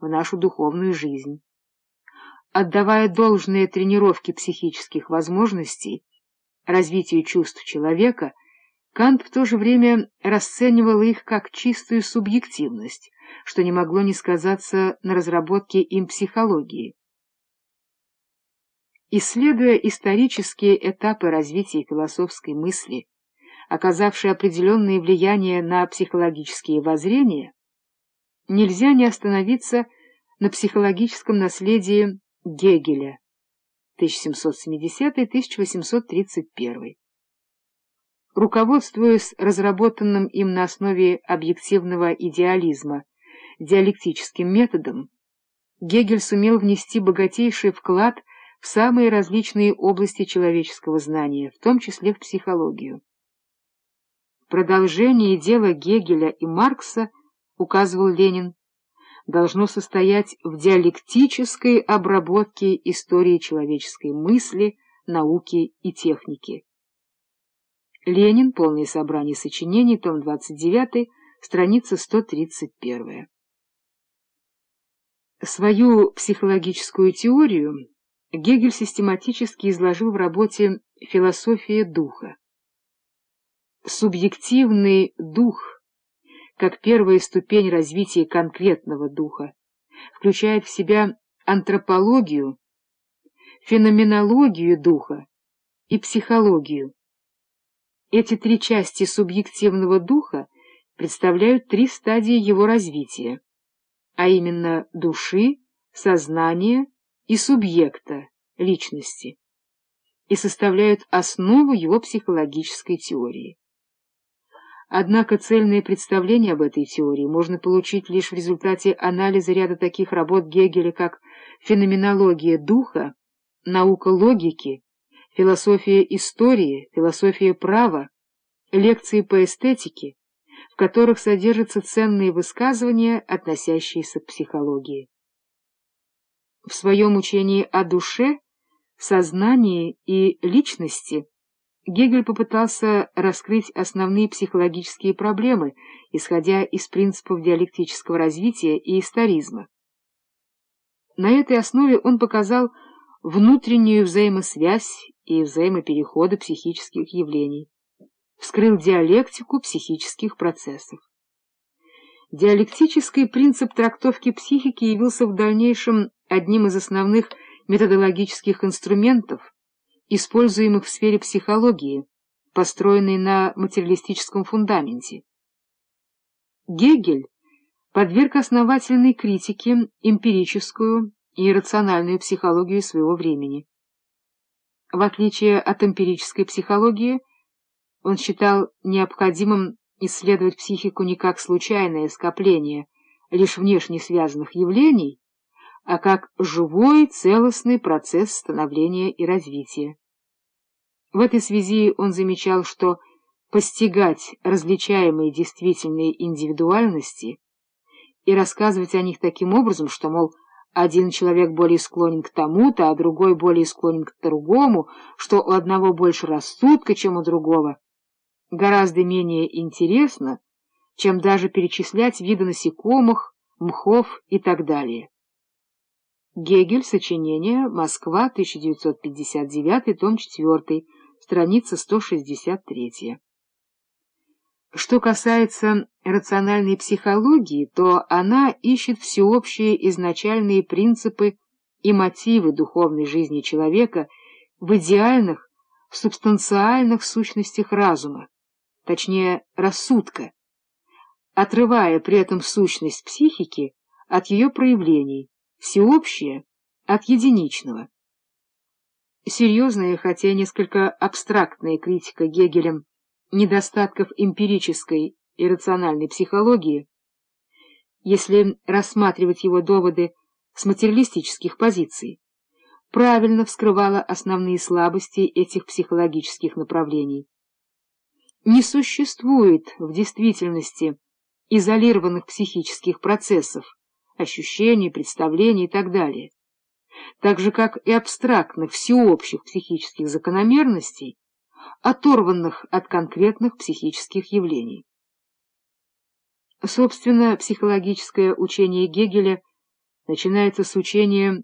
в нашу духовную жизнь. Отдавая должные тренировки психических возможностей, развитию чувств человека, Кант в то же время расценивал их как чистую субъективность, что не могло не сказаться на разработке им психологии. Исследуя исторические этапы развития философской мысли, оказавшие определенное влияние на психологические воззрения, нельзя не остановиться на психологическом наследии Гегеля 1770-1831. Руководствуясь разработанным им на основе объективного идеализма диалектическим методом, Гегель сумел внести богатейший вклад в самые различные области человеческого знания, в том числе в психологию. Продолжение дела Гегеля и Маркса, указывал Ленин, должно состоять в диалектической обработке истории человеческой мысли, науки и техники. Ленин, полное собрание сочинений, том 29, страница 131. Свою психологическую теорию Гегель систематически изложил в работе «Философия духа». Субъективный дух, как первая ступень развития конкретного духа, включает в себя антропологию, феноменологию духа и психологию. Эти три части субъективного духа представляют три стадии его развития, а именно души, сознания и субъекта, личности, и составляют основу его психологической теории. Однако цельное представление об этой теории можно получить лишь в результате анализа ряда таких работ Гегеля, как «Феноменология духа», «Наука логики», «Философия истории», «Философия права», лекции по эстетике, в которых содержатся ценные высказывания, относящиеся к психологии. В своем учении о душе, сознании и личности Гегель попытался раскрыть основные психологические проблемы, исходя из принципов диалектического развития и историзма. На этой основе он показал внутреннюю взаимосвязь и взаимопереходы психических явлений, вскрыл диалектику психических процессов. Диалектический принцип трактовки психики явился в дальнейшем одним из основных методологических инструментов, используемых в сфере психологии, построенной на материалистическом фундаменте. Гегель подверг основательной критике эмпирическую и рациональную психологию своего времени. В отличие от эмпирической психологии, он считал необходимым исследовать психику не как случайное скопление лишь внешне связанных явлений, а как живой целостный процесс становления и развития. В этой связи он замечал, что постигать различаемые действительные индивидуальности и рассказывать о них таким образом, что, мол, один человек более склонен к тому-то, а другой более склонен к другому, что у одного больше рассудка, чем у другого, гораздо менее интересно, чем даже перечислять виды насекомых, мхов и так далее. Гегель, сочинение, Москва, 1959, том 4, страница 163. Что касается рациональной психологии, то она ищет всеобщие изначальные принципы и мотивы духовной жизни человека в идеальных, субстанциальных сущностях разума, точнее рассудка, отрывая при этом сущность психики от ее проявлений, всеобщее от единичного. Серьезная, хотя несколько абстрактная критика Гегелем недостатков эмпирической и рациональной психологии, если рассматривать его доводы с материалистических позиций, правильно вскрывала основные слабости этих психологических направлений. Не существует в действительности изолированных психических процессов, ощущений, представлений и так далее, так же, как и абстрактных всеобщих психических закономерностей, оторванных от конкретных психических явлений. Собственно, психологическое учение Гегеля начинается с учения